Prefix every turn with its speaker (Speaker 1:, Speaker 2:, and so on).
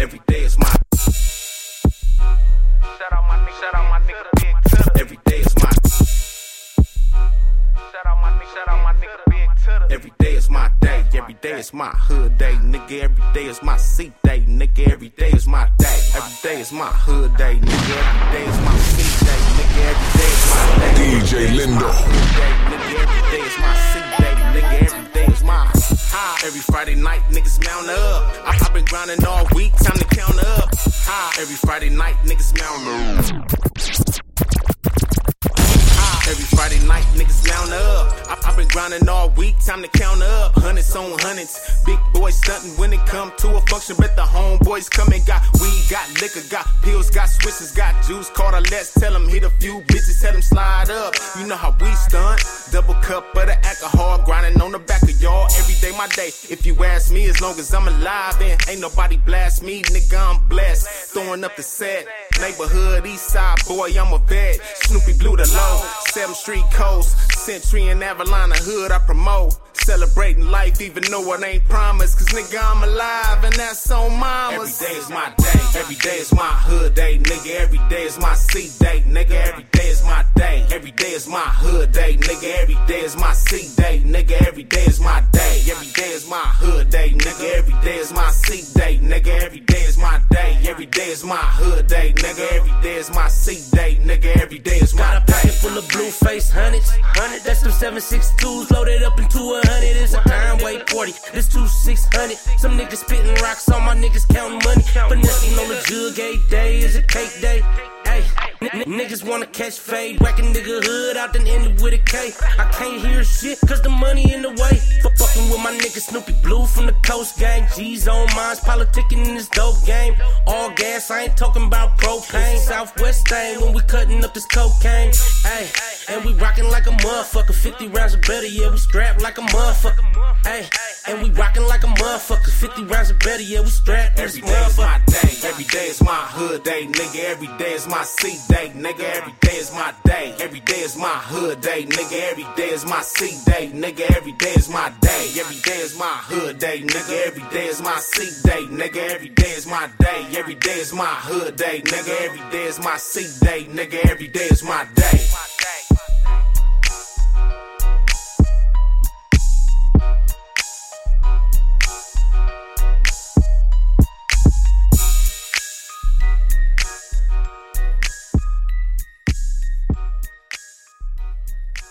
Speaker 1: Every day is my.
Speaker 2: Shout out my nigga, shout out my nigga, Big Tutter.
Speaker 1: Every day is my.
Speaker 2: Shout out my nigga, shout out my nigga, Big Tutter.
Speaker 1: Every day is my day. Every day is my hood day, nigga. Every day is my seat day, nigga. Every day is my day. Every day is my hood day, nigga. Every day is my seat day, nigga. Every day is my day.
Speaker 3: DJ Lindo.
Speaker 1: Every Friday night, niggas mount up. I, I been grinding all week, time to count up. High. Every Friday night, niggas mount up. All week, time to count up. Hundreds on hundreds. Big boys stunting when it come to a function. Bet the homeboys come and got weed, got liquor, got pills, got switches, got juice. Call a let's tell them hit a few bitches, tell them slide up. You know how we stunt. Double cup of the alcohol, grinding on the back of y'all. Every day, my day. If you ask me, as long as I'm alive, then ain't nobody blast me. Nigga, I'm blessed. Throwing up the set. Neighborhood, east side, boy, I'm a vet. Snoopy blew the low. 7th Street Coast, Century and Avalon, hood I promote. Celebrating life, even though it ain't promised. Cause nigga, I'm alive, and that's on mamas. Every day is my day, every day is my hood day, nigga. Every day is my seat day, nigga. Every day is my day, every day is my hood day, nigga. Every day is my seat day, nigga. Every day is my day, every day is my hood day, nigga. Every day is my seat day, nigga. Every day is my day, every day is my hood day, nigga. Every day is my seat day, nigga. Every day is my
Speaker 4: Blue face hundreds. Hundred, that's them 762s loaded up into a hundred. It's a time weight 40. This two 600. Some niggas spitting rocks, all my niggas counting money. Finessing on the jug, eight day is a cake day. Hey, n- niggas wanna catch fade, whack a nigga hood out, then end it with a K. I can't hear shit, cause the money in the way. For fucking with my nigga Snoopy Blue from the Coast Gang. G's on mines, politicking in this dope game. All gas, I ain't talking about propane. Southwest thing when we cutting up this cocaine. Hey, and we rocking like a motherfucker. 50 rounds of better, yeah, we strapped like a motherfucker. Hey, and we rocking like a motherfucker. 50 rounds of better, yeah, we strapped
Speaker 1: Every day is my day. Every day is my hood day, nigga. Every day is my seat day, nigga. Every day is my day. Every day is my hood day, nigga. Every day is my seat day, nigga. Every day is my day. Every day is my hood day, nigga. Every day is my seat day, nigga. Every day is my day. Every day is my hood day, nigga. Every day is my seat day, nigga. Every day is my day.